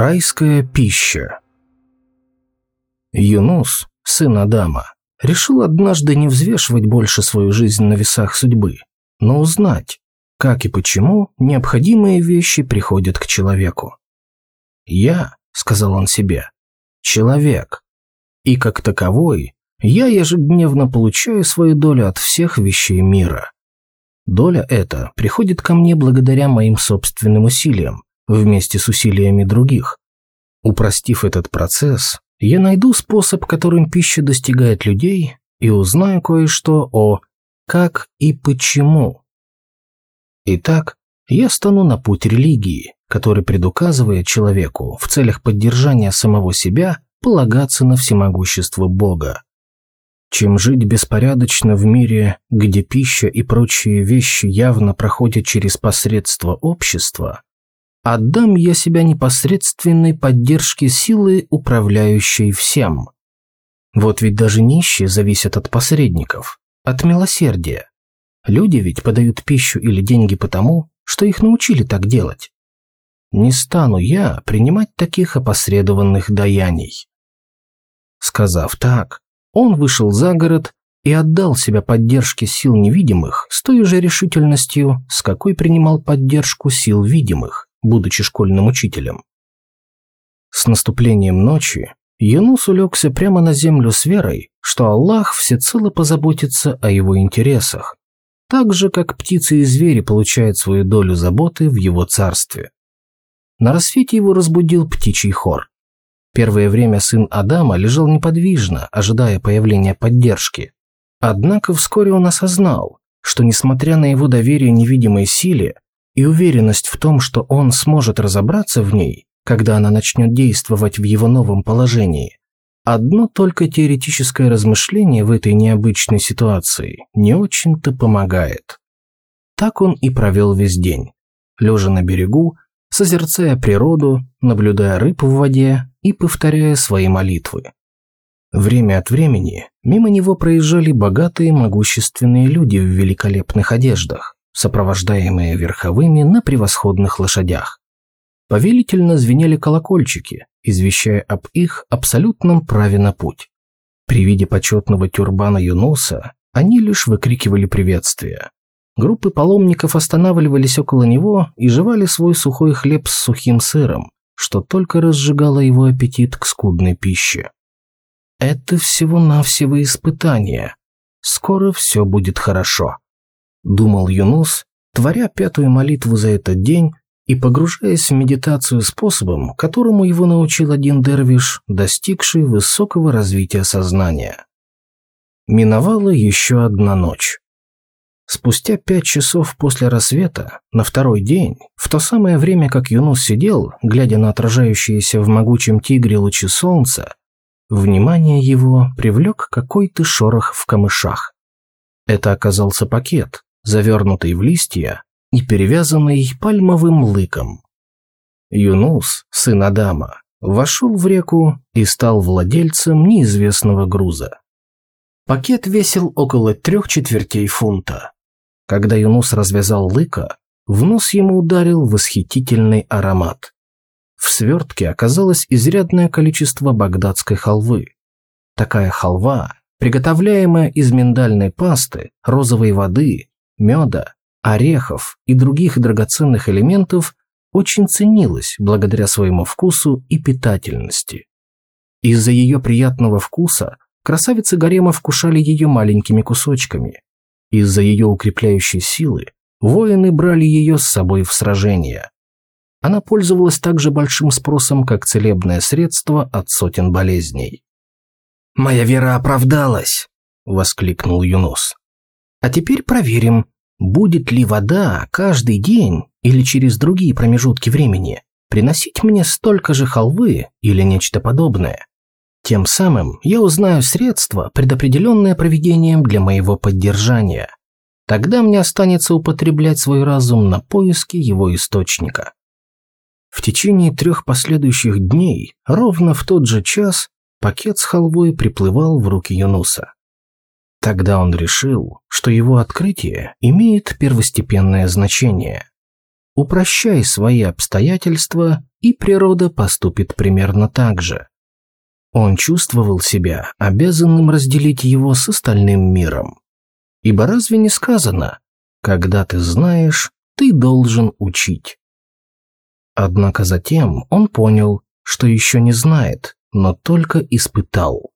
Райская пища. Юнус, сын Адама, решил однажды не взвешивать больше свою жизнь на весах судьбы, но узнать, как и почему необходимые вещи приходят к человеку. «Я», — сказал он себе, — «человек, и как таковой я ежедневно получаю свою долю от всех вещей мира. Доля эта приходит ко мне благодаря моим собственным усилиям, вместе с усилиями других. Упростив этот процесс, я найду способ, которым пища достигает людей, и узнаю кое-что о «как» и «почему». Итак, я стану на путь религии, который предуказывает человеку в целях поддержания самого себя полагаться на всемогущество Бога. Чем жить беспорядочно в мире, где пища и прочие вещи явно проходят через посредство общества, Отдам я себя непосредственной поддержке силы, управляющей всем. Вот ведь даже нищие зависят от посредников, от милосердия. Люди ведь подают пищу или деньги потому, что их научили так делать. Не стану я принимать таких опосредованных даяний. Сказав так, он вышел за город и отдал себя поддержке сил невидимых с той же решительностью, с какой принимал поддержку сил видимых будучи школьным учителем. С наступлением ночи Юнус улегся прямо на землю с верой, что Аллах всецело позаботится о его интересах, так же, как птицы и звери получают свою долю заботы в его царстве. На рассвете его разбудил птичий хор. Первое время сын Адама лежал неподвижно, ожидая появления поддержки. Однако вскоре он осознал, что, несмотря на его доверие невидимой силе, и уверенность в том, что он сможет разобраться в ней, когда она начнет действовать в его новом положении. Одно только теоретическое размышление в этой необычной ситуации не очень-то помогает. Так он и провел весь день, лежа на берегу, созерцая природу, наблюдая рыб в воде и повторяя свои молитвы. Время от времени мимо него проезжали богатые могущественные люди в великолепных одеждах сопровождаемые верховыми на превосходных лошадях. Повелительно звенели колокольчики, извещая об их абсолютном праве на путь. При виде почетного тюрбана Юнуса они лишь выкрикивали приветствия. Группы паломников останавливались около него и жевали свой сухой хлеб с сухим сыром, что только разжигало его аппетит к скудной пище. Это всего-навсего испытание. Скоро все будет хорошо думал Юнус, творя пятую молитву за этот день и погружаясь в медитацию способом, которому его научил один дервиш, достигший высокого развития сознания. Миновала еще одна ночь. Спустя пять часов после рассвета, на второй день, в то самое время, как Юнус сидел, глядя на отражающиеся в могучем тигре лучи солнца, внимание его привлек какой-то шорох в камышах. Это оказался пакет, завернутый в листья и перевязанный пальмовым лыком. Юнус, сын Адама, вошел в реку и стал владельцем неизвестного груза. Пакет весил около трех четвертей фунта. Когда Юнус развязал лыка, в нос ему ударил восхитительный аромат. В свертке оказалось изрядное количество багдадской халвы. Такая халва, приготовляемая из миндальной пасты, розовой воды меда, орехов и других драгоценных элементов очень ценилась благодаря своему вкусу и питательности. Из-за ее приятного вкуса красавицы гарема вкушали ее маленькими кусочками. Из-за ее укрепляющей силы воины брали ее с собой в сражения. Она пользовалась также большим спросом как целебное средство от сотен болезней. «Моя вера оправдалась!» – воскликнул Юнус. А теперь проверим, будет ли вода каждый день или через другие промежутки времени приносить мне столько же халвы или нечто подобное. Тем самым я узнаю средства, предопределенные проведением для моего поддержания. Тогда мне останется употреблять свой разум на поиски его источника. В течение трех последующих дней, ровно в тот же час, пакет с халвой приплывал в руки Юнуса. Тогда он решил, что его открытие имеет первостепенное значение. упрощай свои обстоятельства, и природа поступит примерно так же. Он чувствовал себя обязанным разделить его с остальным миром. Ибо разве не сказано, когда ты знаешь, ты должен учить? Однако затем он понял, что еще не знает, но только испытал.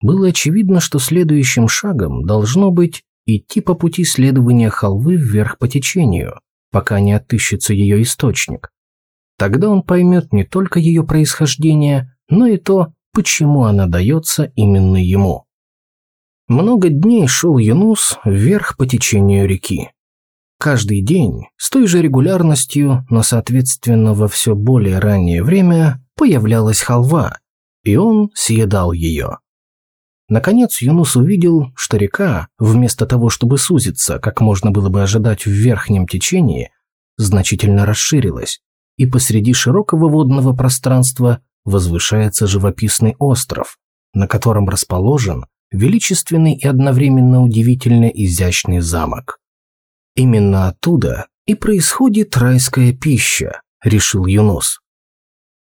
Было очевидно, что следующим шагом должно быть идти по пути следования халвы вверх по течению, пока не отыщется ее источник. Тогда он поймет не только ее происхождение, но и то, почему она дается именно ему. Много дней шел Юнус вверх по течению реки. Каждый день, с той же регулярностью, но соответственно во все более раннее время, появлялась халва, и он съедал ее. Наконец Юнус увидел, что река, вместо того, чтобы сузиться, как можно было бы ожидать в верхнем течении, значительно расширилась, и посреди широкого водного пространства возвышается живописный остров, на котором расположен величественный и одновременно удивительно изящный замок. Именно оттуда и происходит райская пища, решил Юнус.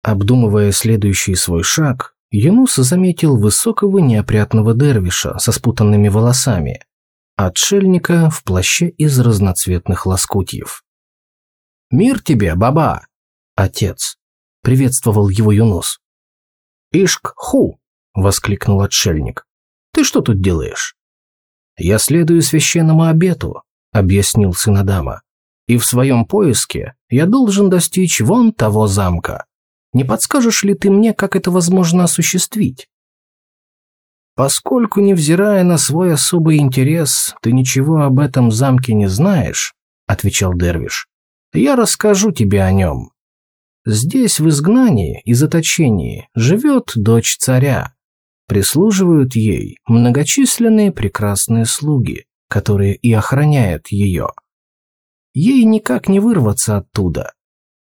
Обдумывая следующий свой шаг, Юнус заметил высокого неопрятного дервиша со спутанными волосами, отшельника в плаще из разноцветных лоскутьев. «Мир тебе, баба!» «Отец!» — приветствовал его Юнус. «Ишк-ху!» — воскликнул отшельник. «Ты что тут делаешь?» «Я следую священному обету», — объяснил сын Адама. «И в своем поиске я должен достичь вон того замка. Не подскажешь ли ты мне, как это возможно осуществить? Поскольку, невзирая на свой особый интерес, ты ничего об этом замке не знаешь, отвечал Дервиш, я расскажу тебе о нем. Здесь, в изгнании и заточении, живет дочь царя. Прислуживают ей многочисленные прекрасные слуги, которые и охраняют ее. Ей никак не вырваться оттуда,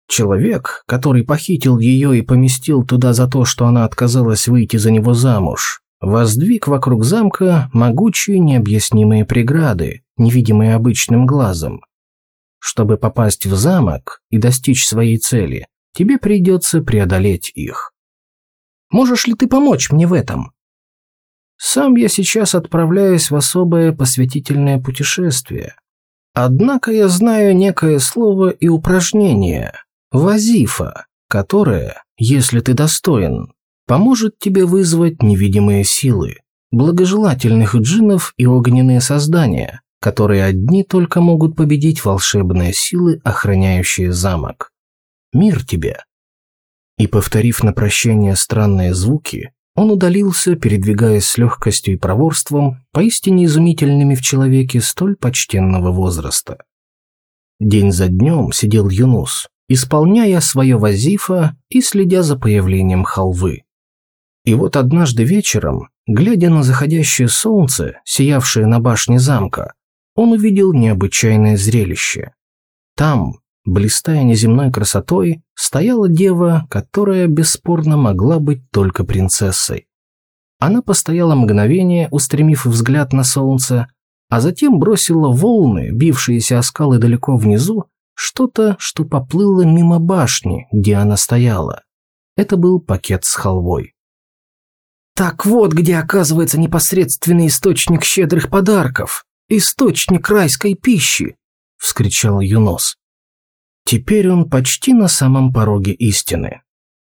Человек, который похитил ее и поместил туда за то, что она отказалась выйти за него замуж, воздвиг вокруг замка могучие необъяснимые преграды, невидимые обычным глазом. Чтобы попасть в замок и достичь своей цели, тебе придется преодолеть их. Можешь ли ты помочь мне в этом? Сам я сейчас отправляюсь в особое посвятительное путешествие. Однако я знаю некое слово и упражнение, Вазифа, которая, если ты достоин, поможет тебе вызвать невидимые силы, благожелательных джиннов и огненные создания, которые одни только могут победить волшебные силы, охраняющие замок. Мир тебе. И повторив на прощание странные звуки, он удалился, передвигаясь с легкостью и проворством, поистине изумительными в человеке столь почтенного возраста. День за днем сидел Юнус, исполняя свое вазифа и следя за появлением халвы. И вот однажды вечером, глядя на заходящее солнце, сиявшее на башне замка, он увидел необычайное зрелище. Там, блистая неземной красотой, стояла дева, которая бесспорно могла быть только принцессой. Она постояла мгновение, устремив взгляд на солнце, а затем бросила волны, бившиеся о скалы далеко внизу, что-то, что поплыло мимо башни, где она стояла. Это был пакет с халвой. Так вот, где оказывается непосредственный источник щедрых подарков, источник райской пищи, вскричал Юнос. Теперь он почти на самом пороге истины.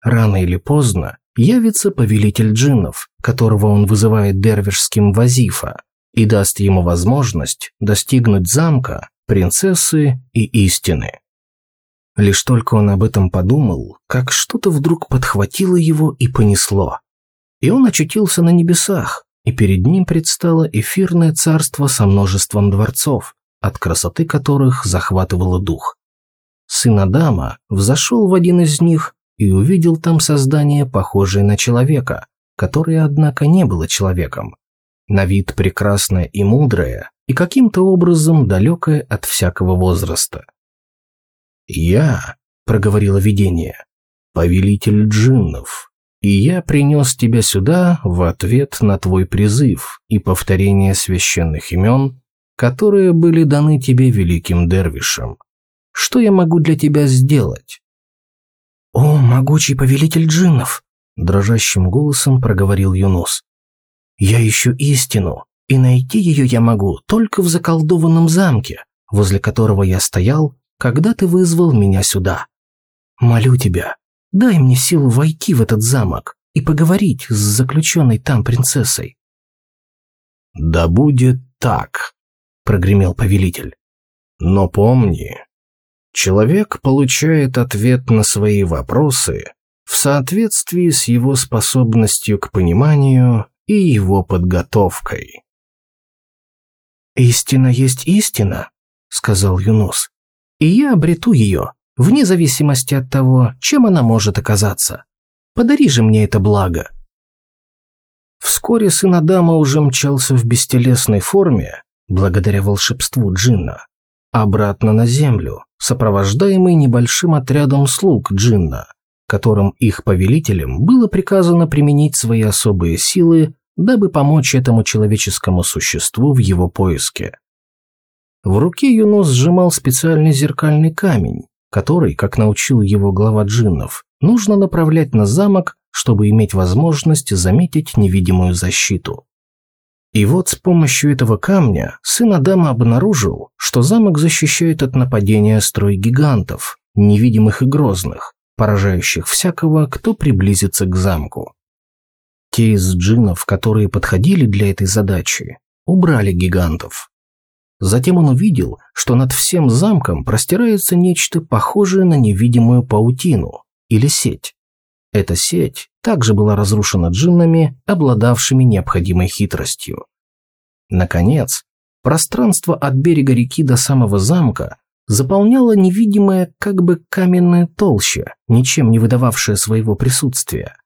Рано или поздно явится повелитель джиннов, которого он вызывает дервишским вазифа, и даст ему возможность достигнуть замка, принцессы и истины. Лишь только он об этом подумал, как что-то вдруг подхватило его и понесло. И он очутился на небесах, и перед ним предстало эфирное царство со множеством дворцов, от красоты которых захватывало дух. Сын Адама взошел в один из них и увидел там создание, похожее на человека, которое, однако, не было человеком. На вид прекрасное и мудрое, и каким-то образом далекое от всякого возраста. «Я», — проговорило видение, — «повелитель джиннов, и я принес тебя сюда в ответ на твой призыв и повторение священных имен, которые были даны тебе великим дервишем. Что я могу для тебя сделать?» «О, могучий повелитель джиннов!» – дрожащим голосом проговорил Юнус. «Я ищу истину, и найти ее я могу только в заколдованном замке, возле которого я стоял, когда ты вызвал меня сюда. Молю тебя, дай мне силу войти в этот замок и поговорить с заключенной там принцессой». «Да будет так», – прогремел повелитель. «Но помни, человек получает ответ на свои вопросы в соответствии с его способностью к пониманию и его подготовкой». «Истина есть истина», – сказал Юнус, – «и я обрету ее, вне зависимости от того, чем она может оказаться. Подари же мне это благо». Вскоре сын Адама уже мчался в бестелесной форме, благодаря волшебству Джинна, обратно на землю, сопровождаемый небольшим отрядом слуг Джинна, которым их повелителям было приказано применить свои особые силы, дабы помочь этому человеческому существу в его поиске. В руке Юнос сжимал специальный зеркальный камень, который, как научил его глава джиннов, нужно направлять на замок, чтобы иметь возможность заметить невидимую защиту. И вот с помощью этого камня сын Адама обнаружил, что замок защищает от нападения строй гигантов, невидимых и грозных, поражающих всякого, кто приблизится к замку. Те из джиннов, которые подходили для этой задачи, убрали гигантов. Затем он увидел, что над всем замком простирается нечто похожее на невидимую паутину или сеть. Эта сеть также была разрушена джиннами, обладавшими необходимой хитростью. Наконец, пространство от берега реки до самого замка заполняла невидимая как бы каменная толща, ничем не выдававшая своего присутствия.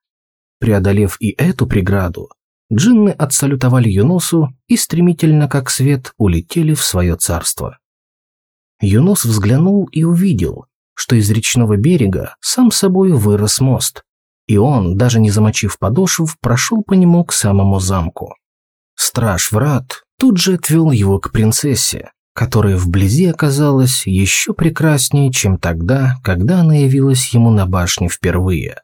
Преодолев и эту преграду, джинны отсалютовали Юносу и стремительно, как свет, улетели в свое царство. Юнос взглянул и увидел, что из речного берега сам собой вырос мост, и он, даже не замочив подошв, прошел по нему к самому замку. Страж врат тут же отвел его к принцессе, которая вблизи оказалась еще прекраснее, чем тогда, когда она явилась ему на башне впервые.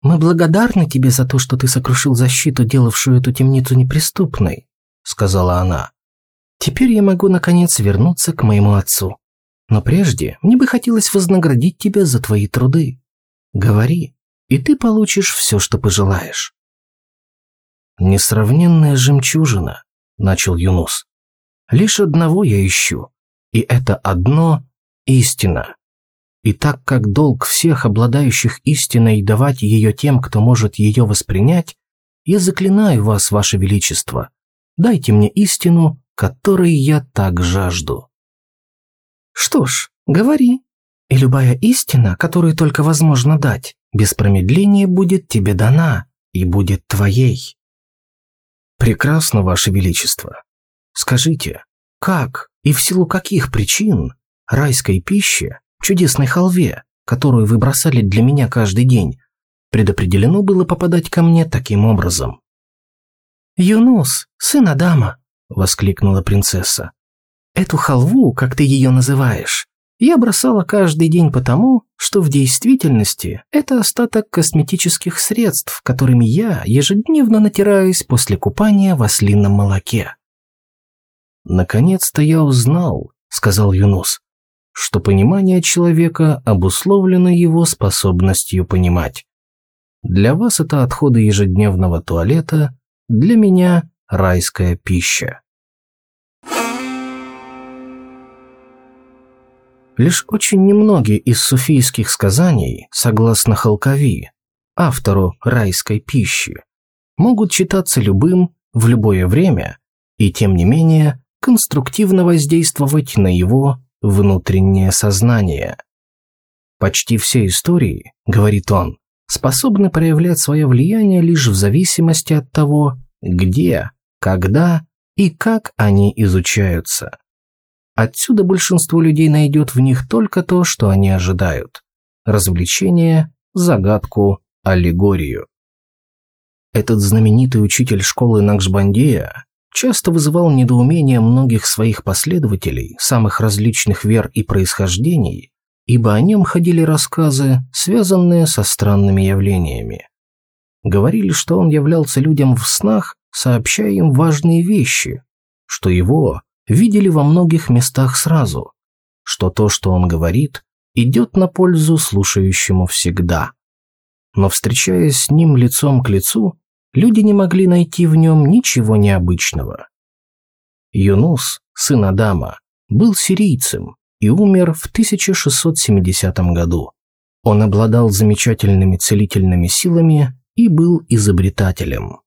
«Мы благодарны тебе за то, что ты сокрушил защиту, делавшую эту темницу неприступной», — сказала она. «Теперь я могу, наконец, вернуться к моему отцу. Но прежде мне бы хотелось вознаградить тебя за твои труды. Говори, и ты получишь все, что пожелаешь». «Несравненная жемчужина», — начал Юнус. «Лишь одного я ищу, и это одно — истина. И так как долг всех обладающих истиной давать ее тем, кто может ее воспринять, я заклинаю вас, ваше величество, дайте мне истину, которой я так жажду». «Что ж, говори», и любая истина, которую только возможно дать, без промедления будет тебе дана и будет твоей. Прекрасно, Ваше Величество. Скажите, как и в силу каких причин райской пище, чудесной халве, которую вы бросали для меня каждый день, предопределено было попадать ко мне таким образом? «Юнус, сын Адама!» — воскликнула принцесса. «Эту халву, как ты ее называешь, я бросала каждый день потому, что в действительности это остаток косметических средств, которыми я ежедневно натираюсь после купания в ослином молоке. «Наконец-то я узнал», — сказал Юнус, «что понимание человека обусловлено его способностью понимать. Для вас это отходы ежедневного туалета, для меня — райская пища». Лишь очень немногие из суфийских сказаний, согласно Халкави, автору райской пищи, могут читаться любым в любое время и, тем не менее, конструктивно воздействовать на его внутреннее сознание. Почти все истории, говорит он, способны проявлять свое влияние лишь в зависимости от того, где, когда и как они изучаются. Отсюда большинство людей найдет в них только то, что они ожидают. Развлечение, загадку, аллегорию. Этот знаменитый учитель школы Накшбандея часто вызывал недоумение многих своих последователей самых различных вер и происхождений, ибо о нем ходили рассказы, связанные со странными явлениями. Говорили, что он являлся людям в снах, сообщая им важные вещи, что его видели во многих местах сразу, что то, что он говорит, идет на пользу слушающему всегда. Но встречаясь с ним лицом к лицу, люди не могли найти в нем ничего необычного. Юнус, сын Адама, был сирийцем и умер в 1670 году. Он обладал замечательными целительными силами и был изобретателем.